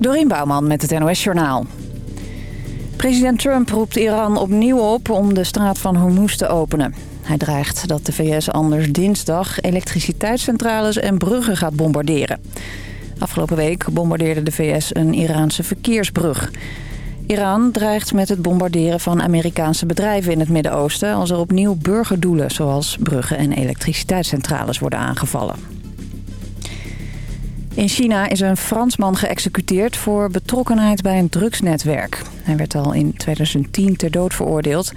Dorien Bouwman met het NOS Journaal. President Trump roept Iran opnieuw op om de straat van Hormuz te openen. Hij dreigt dat de VS anders dinsdag elektriciteitscentrales en bruggen gaat bombarderen. Afgelopen week bombardeerde de VS een Iraanse verkeersbrug. Iran dreigt met het bombarderen van Amerikaanse bedrijven in het Midden-Oosten... als er opnieuw burgerdoelen zoals bruggen en elektriciteitscentrales worden aangevallen. In China is een Fransman geëxecuteerd voor betrokkenheid bij een drugsnetwerk. Hij werd al in 2010 ter dood veroordeeld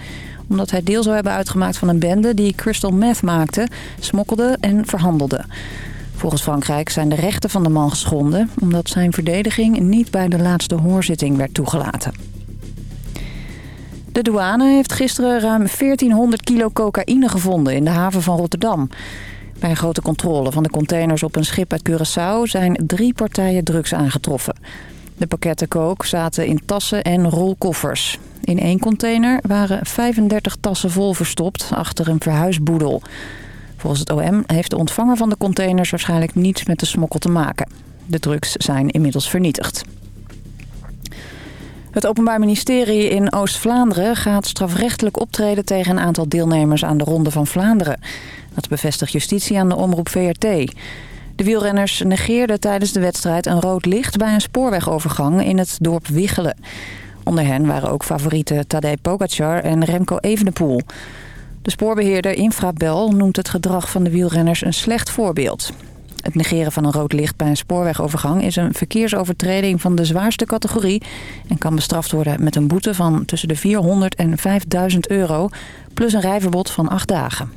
omdat hij deel zou hebben uitgemaakt van een bende die crystal meth maakte, smokkelde en verhandelde. Volgens Frankrijk zijn de rechten van de man geschonden... omdat zijn verdediging niet bij de laatste hoorzitting werd toegelaten. De douane heeft gisteren ruim 1400 kilo cocaïne gevonden in de haven van Rotterdam. Bij een grote controle van de containers op een schip uit Curaçao... zijn drie partijen drugs aangetroffen. De pakketten kook zaten in tassen en rolkoffers. In één container waren 35 tassen vol verstopt achter een verhuisboedel. Volgens het OM heeft de ontvanger van de containers waarschijnlijk niets met de smokkel te maken. De drugs zijn inmiddels vernietigd. Het Openbaar Ministerie in Oost-Vlaanderen gaat strafrechtelijk optreden tegen een aantal deelnemers aan de Ronde van Vlaanderen. Dat bevestigt justitie aan de omroep VRT. De wielrenners negeerden tijdens de wedstrijd een rood licht bij een spoorwegovergang in het dorp Wiggelen. Onder hen waren ook favorieten Tadej Pogacar en Remco Evenepoel. De spoorbeheerder Infrabel noemt het gedrag van de wielrenners een slecht voorbeeld. Het negeren van een rood licht bij een spoorwegovergang is een verkeersovertreding van de zwaarste categorie... en kan bestraft worden met een boete van tussen de 400 en 5000 euro... plus een rijverbod van acht dagen.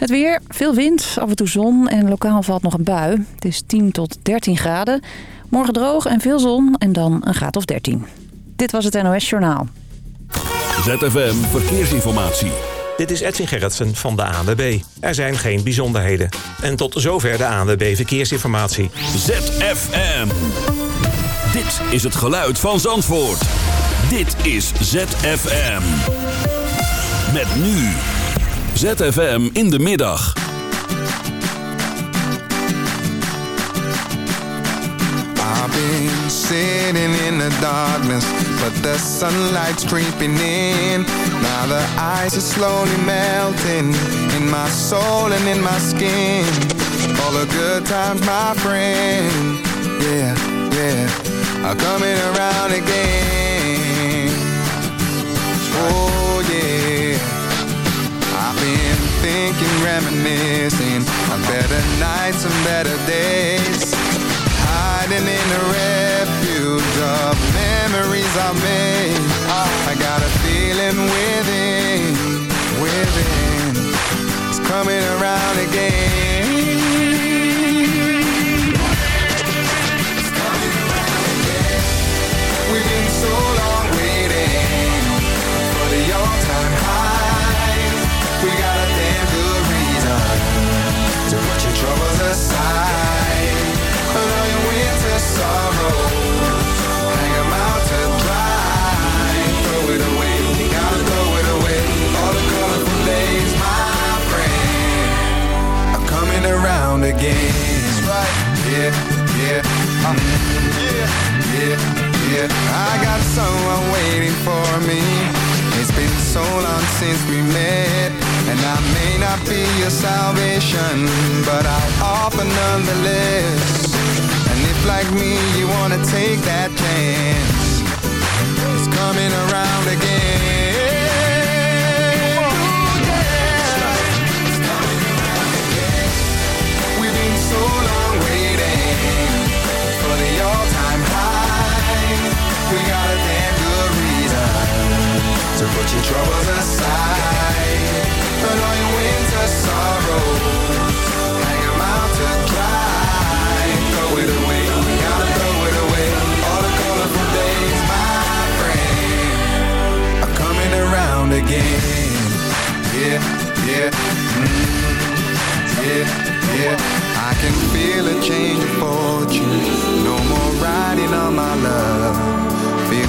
Het weer, veel wind, af en toe zon en lokaal valt nog een bui. Het is 10 tot 13 graden. Morgen droog en veel zon en dan een graad of 13. Dit was het NOS Journaal. ZFM Verkeersinformatie. Dit is Edwin Gerritsen van de ANWB. Er zijn geen bijzonderheden. En tot zover de ANWB Verkeersinformatie. ZFM. Dit is het geluid van Zandvoort. Dit is ZFM. Met nu. ZFM in de middag. I've been sitting in the darkness, but the sunlight's creeping in. Now the ice is slowly melting in my soul and in my skin. All the good times, my friend, yeah, yeah, are coming around again. Oh yeah, thinking, reminiscing on better nights and better days hiding in the refuge of memories I made. I got a feeling within, within, it's coming around again. We've been so troubles aside. All your winter sorrows, hang 'em out to dry. Throw it away, you gotta throw it away. All the colorful days, my friend, are coming around again. That's right. Yeah, yeah, uh, yeah, yeah, yeah. I got someone waiting for me. It's been so long since we met And I may not be your salvation But I'll offer nonetheless. And if like me you wanna take that chance It's coming around again. We got a damn good reason to put your troubles aside And all your winter out to dry Throw it away, gotta throw it away All the colorful days, my friend Are coming around again Yeah, yeah, yeah, yeah I can feel a change of fortune. No more riding on my love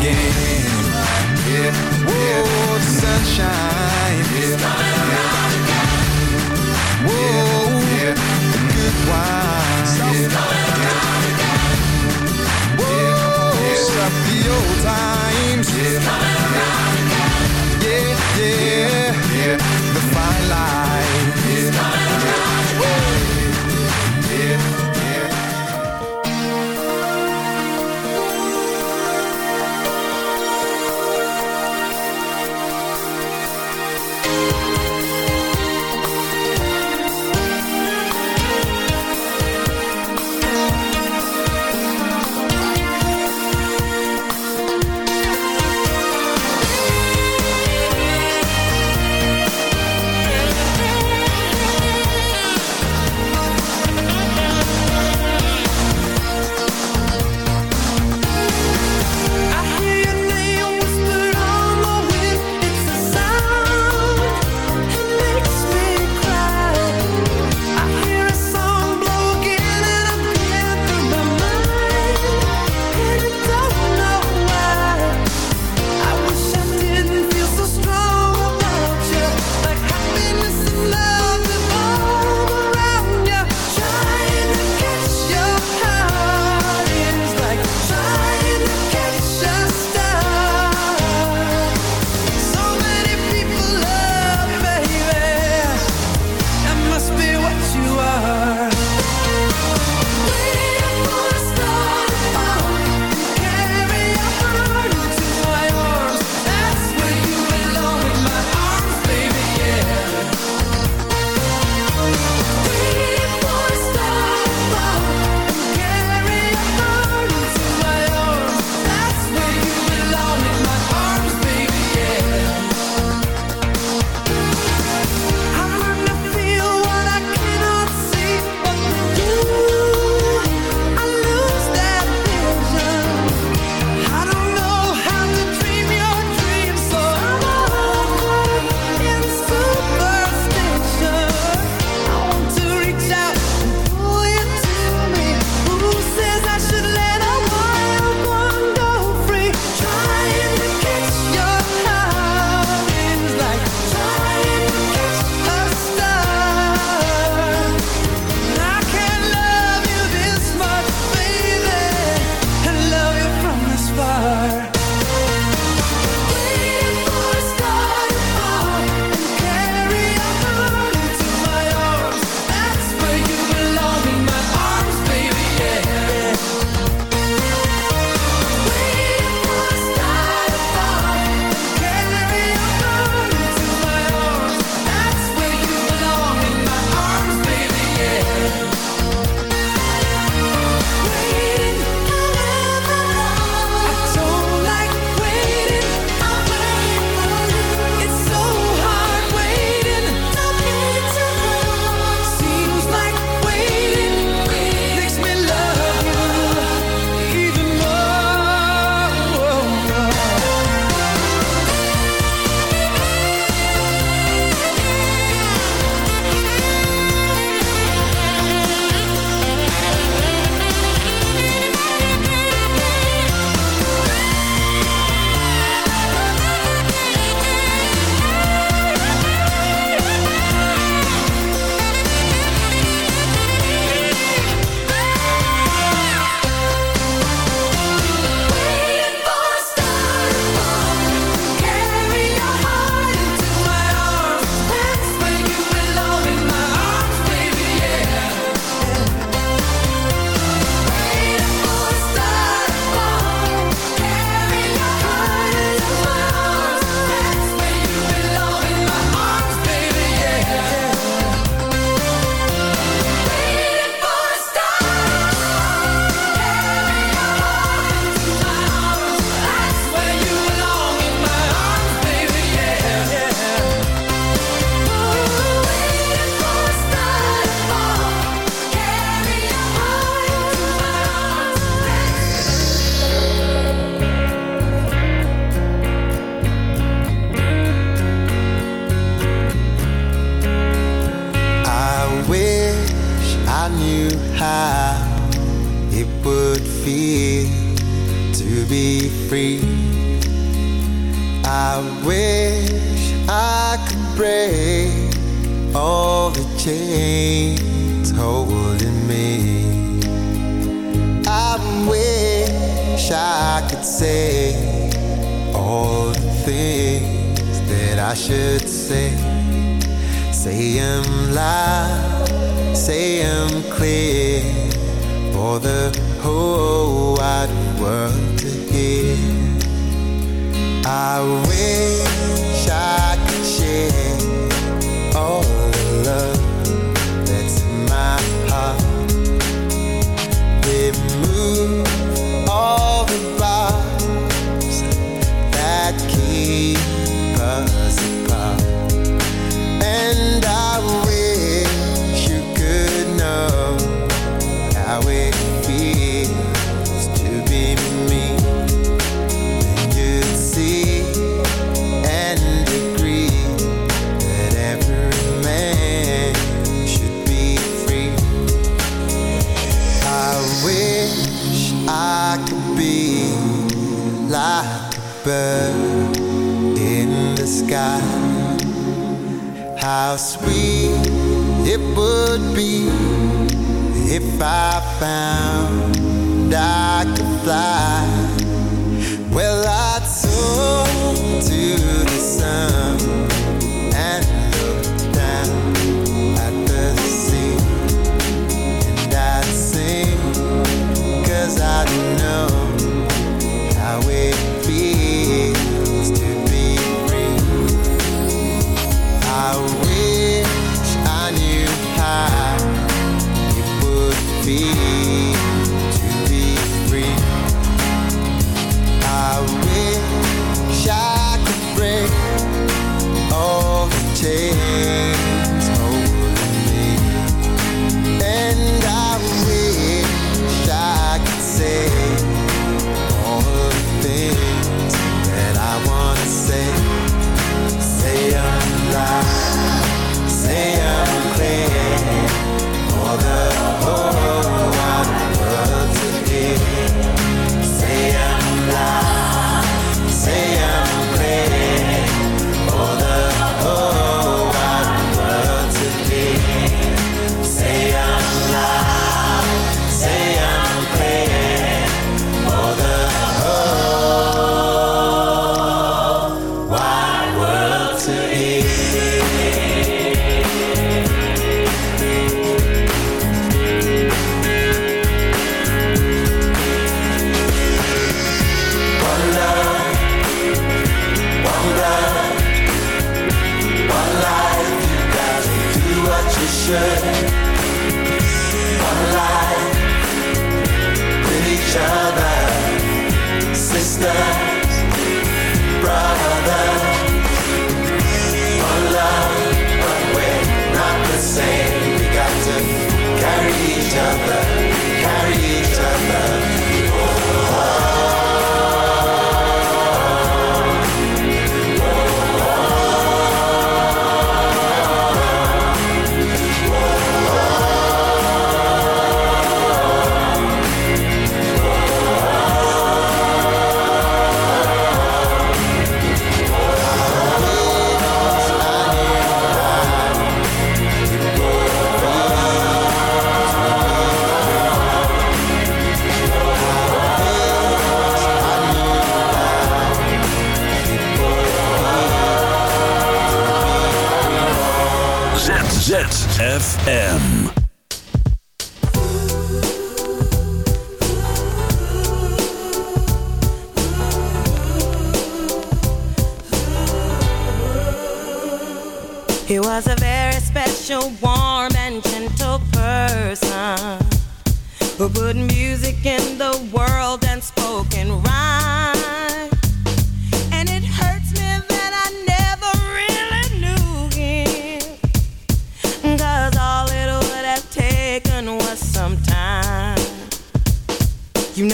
again. Yeah, yeah, the sunshine.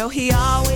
He always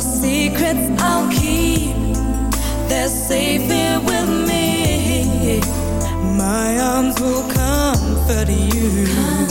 secrets I'll keep. They're safe here with me. My arms will comfort you.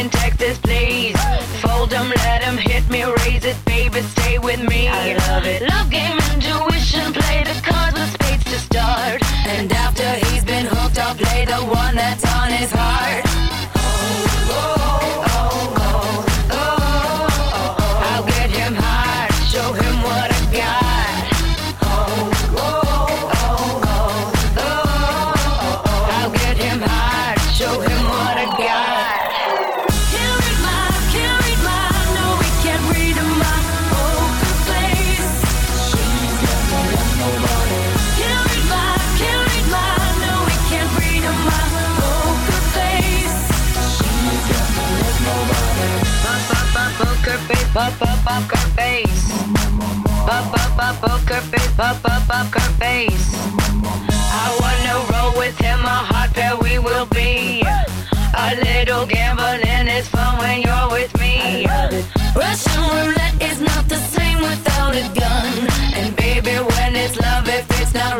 In Texas, poker face. I wanna roll with him, a hot pair we will be. A little gambling is fun when you're with me. Russian roulette is not the same without a gun. And baby, when it's love, if it's not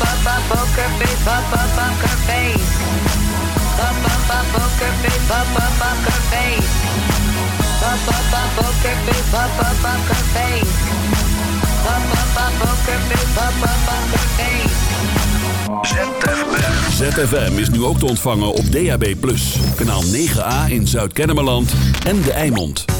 up up poker face, up up poker face, up up up poker face, up is nu ook te ontvangen op DAB+. Kanaal 9A in Zuid-Kennemerland en De Eimond.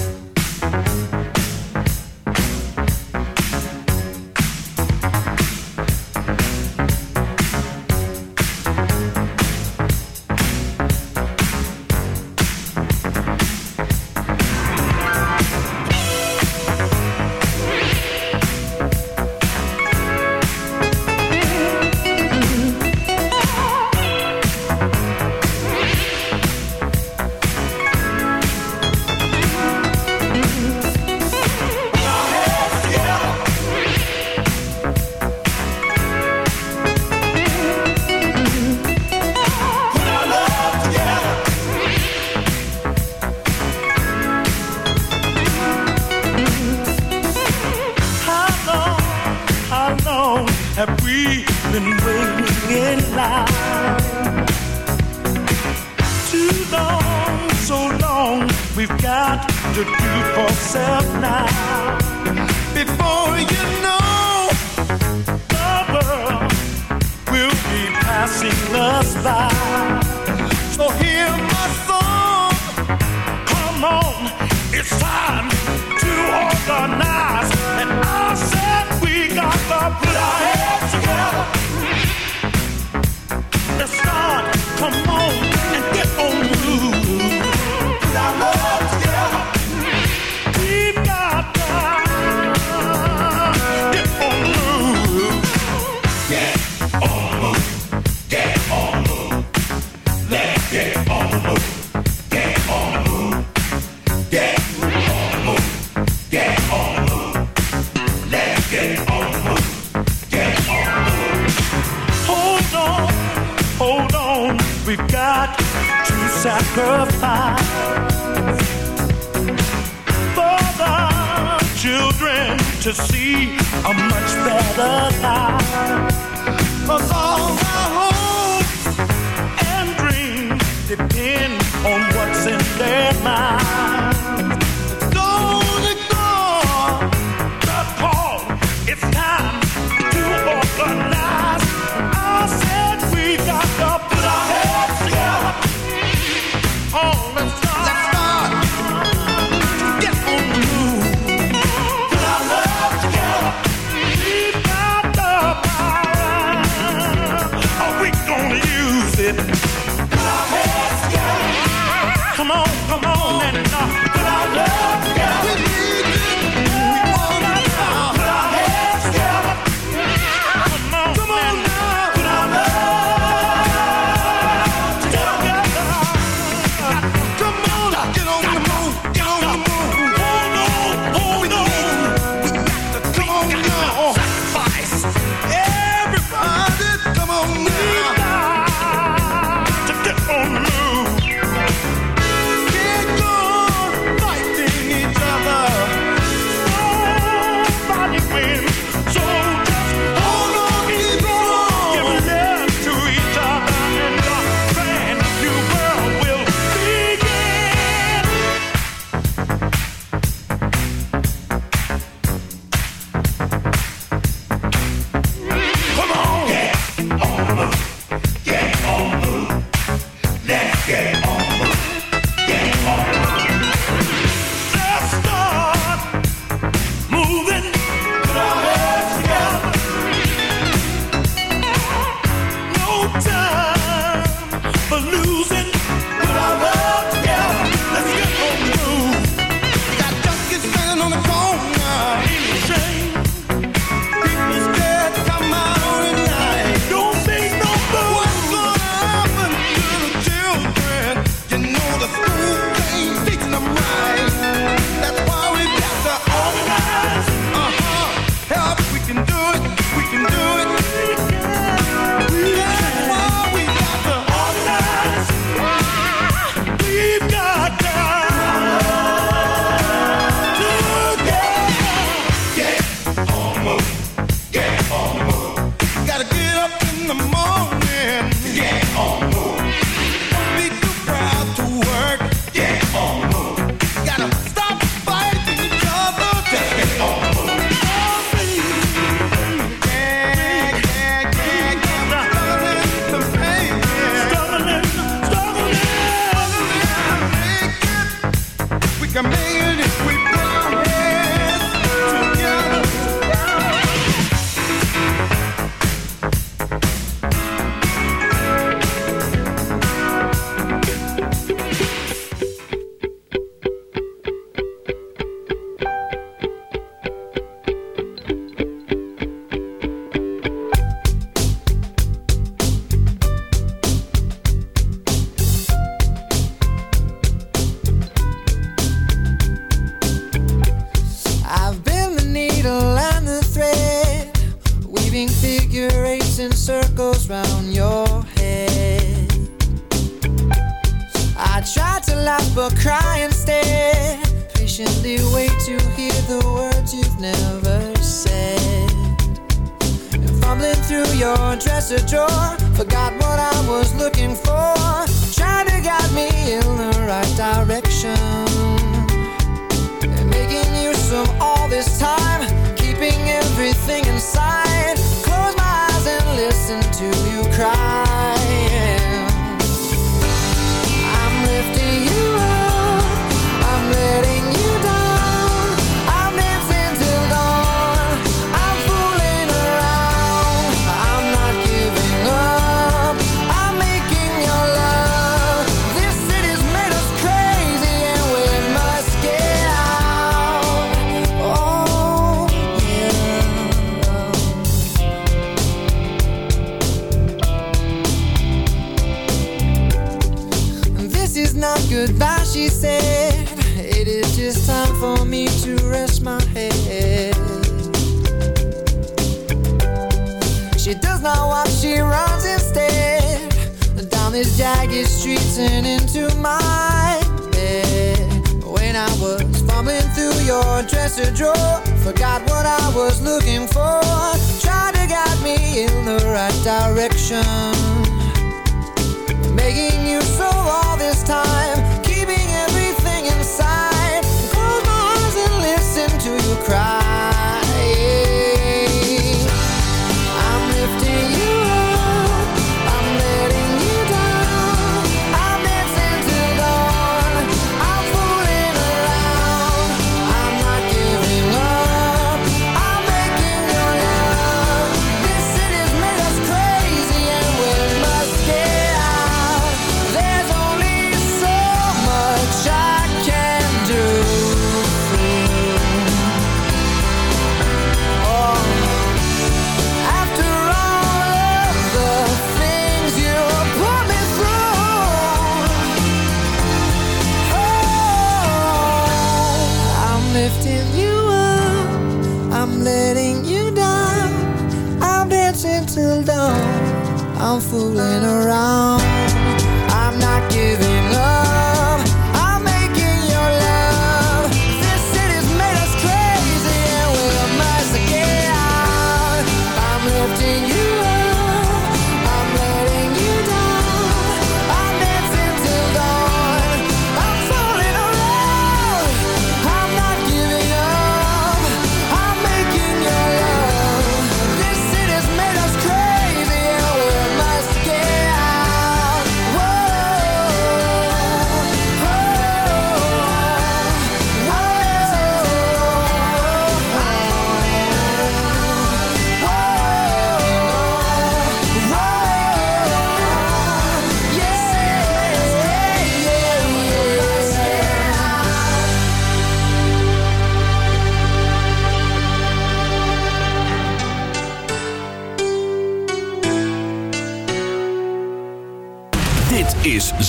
We've got to sacrifice for the children to see a much better life. 'Cause all our hopes and dreams depend laugh but cry instead. Patiently wait to hear the words you've never said. And fumbling through your dresser drawer, forgot what I was looking for. Trying to guide me in the right direction. And making use of all this time, keeping everything inside. Close my eyes and listen to you cry. Down streets and into my bed. When I was fumbling through your dresser drawer, forgot what I was looking for. Tried to guide me in the right direction. Making use of all this time, keeping everything inside. Close my eyes and listen to you cry.